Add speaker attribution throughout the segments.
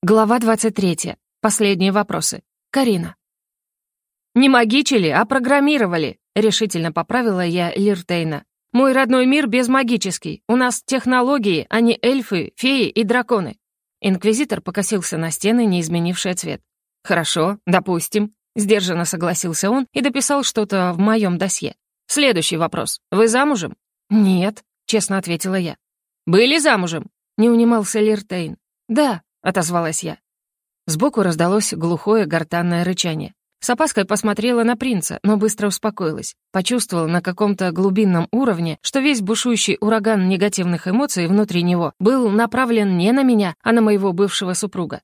Speaker 1: Глава 23. Последние вопросы. Карина. «Не магичили, а программировали», — решительно поправила я Лиртейна. «Мой родной мир безмагический. У нас технологии, а не эльфы, феи и драконы». Инквизитор покосился на стены, не изменившие цвет. «Хорошо, допустим», — сдержанно согласился он и дописал что-то в моем досье. «Следующий вопрос. Вы замужем?» «Нет», — честно ответила я. «Были замужем?» — не унимался Лиртейн. «Да», — отозвалась я. Сбоку раздалось глухое гортанное рычание. С опаской посмотрела на принца, но быстро успокоилась. Почувствовала на каком-то глубинном уровне, что весь бушующий ураган негативных эмоций внутри него был направлен не на меня, а на моего бывшего супруга.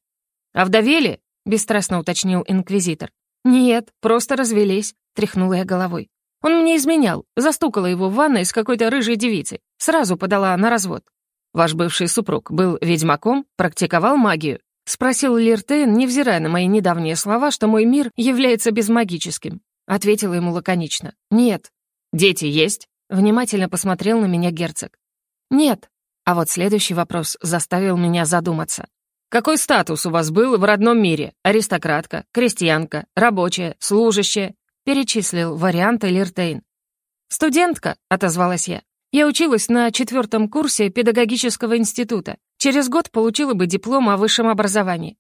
Speaker 1: «Овдовели?» — бесстрастно уточнил инквизитор. «Нет, просто развелись», — тряхнула я головой. «Он мне изменял, застукала его в ванной с какой-то рыжей девицей, сразу подала на развод. Ваш бывший супруг был ведьмаком, практиковал магию?» — спросил Лиртейн, невзирая на мои недавние слова, что мой мир является безмагическим. Ответила ему лаконично. «Нет». «Дети есть?» — внимательно посмотрел на меня герцог. «Нет». А вот следующий вопрос заставил меня задуматься. «Какой статус у вас был в родном мире? Аристократка, крестьянка, рабочая, служащая?» — перечислил варианты Лиртейн. «Студентка», — отозвалась я. Я училась на четвертом курсе педагогического института. Через год получила бы диплом о высшем образовании.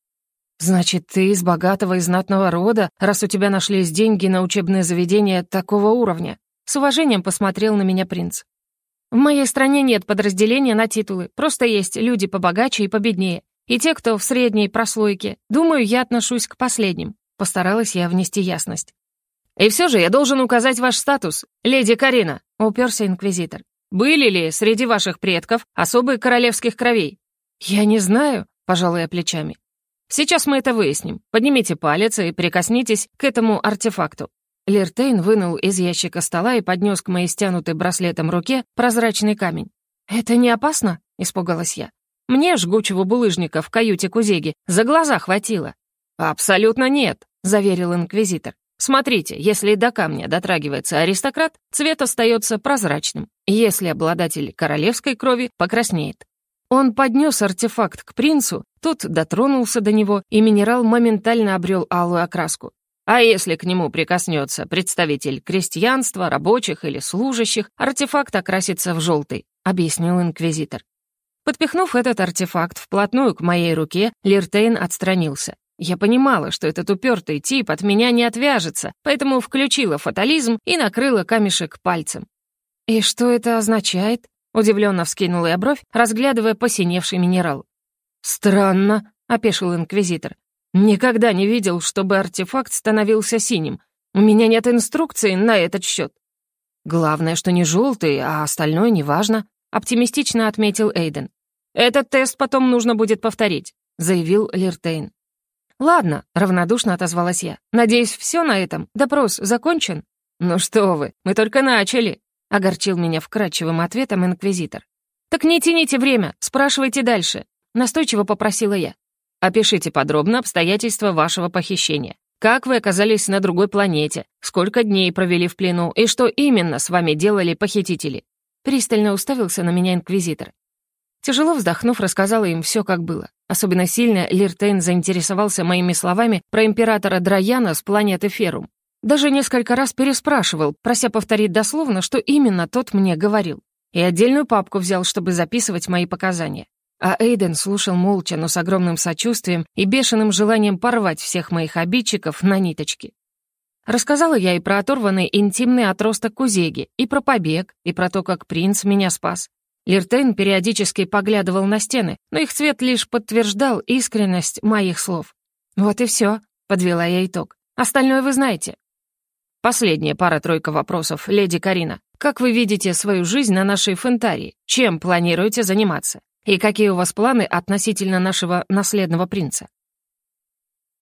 Speaker 1: «Значит, ты из богатого и знатного рода, раз у тебя нашлись деньги на учебное заведение такого уровня?» С уважением посмотрел на меня принц. «В моей стране нет подразделения на титулы, просто есть люди побогаче и победнее, и те, кто в средней прослойке. Думаю, я отношусь к последним». Постаралась я внести ясность. «И все же я должен указать ваш статус, леди Карина», — уперся инквизитор. Были ли среди ваших предков особые королевских кровей?» «Я не знаю», — пожалуй, плечами. «Сейчас мы это выясним. Поднимите палец и прикоснитесь к этому артефакту». Лиртейн вынул из ящика стола и поднес к моей стянутой браслетом руке прозрачный камень. «Это не опасно?» — испугалась я. «Мне жгучего булыжника в каюте Кузеги за глаза хватило». «Абсолютно нет», — заверил инквизитор. Смотрите, если до камня дотрагивается аристократ, цвет остается прозрачным. Если обладатель королевской крови покраснеет. Он поднес артефакт к принцу, тот дотронулся до него, и минерал моментально обрел алую окраску. А если к нему прикоснется представитель крестьянства, рабочих или служащих, артефакт окрасится в желтый, объяснил инквизитор. Подпихнув этот артефакт вплотную к моей руке, Лиртейн отстранился. Я понимала, что этот упертый тип от меня не отвяжется, поэтому включила фатализм и накрыла камешек пальцем. «И что это означает?» — удивленно вскинула я бровь, разглядывая посиневший минерал. «Странно», — опешил инквизитор. «Никогда не видел, чтобы артефакт становился синим. У меня нет инструкции на этот счет». «Главное, что не желтый, а остальное неважно», — оптимистично отметил Эйден. «Этот тест потом нужно будет повторить», — заявил Лиртейн. «Ладно», — равнодушно отозвалась я. «Надеюсь, все на этом? Допрос закончен?» «Ну что вы, мы только начали», — огорчил меня вкрадчивым ответом инквизитор. «Так не тяните время, спрашивайте дальше», — настойчиво попросила я. «Опишите подробно обстоятельства вашего похищения. Как вы оказались на другой планете, сколько дней провели в плену и что именно с вами делали похитители?» Пристально уставился на меня инквизитор. Тяжело вздохнув, рассказала им все, как было. Особенно сильно Лиртейн заинтересовался моими словами про императора Драяна с планеты Ферум. Даже несколько раз переспрашивал, прося повторить дословно, что именно тот мне говорил. И отдельную папку взял, чтобы записывать мои показания. А Эйден слушал молча, но с огромным сочувствием и бешеным желанием порвать всех моих обидчиков на ниточки. Рассказала я и про оторванный интимный отросток Кузеги, и про побег, и про то, как принц меня спас, Лиртейн периодически поглядывал на стены, но их цвет лишь подтверждал искренность моих слов. «Вот и все», — подвела я итог. «Остальное вы знаете». Последняя пара-тройка вопросов, леди Карина. Как вы видите свою жизнь на нашей фентарии? Чем планируете заниматься? И какие у вас планы относительно нашего наследного принца?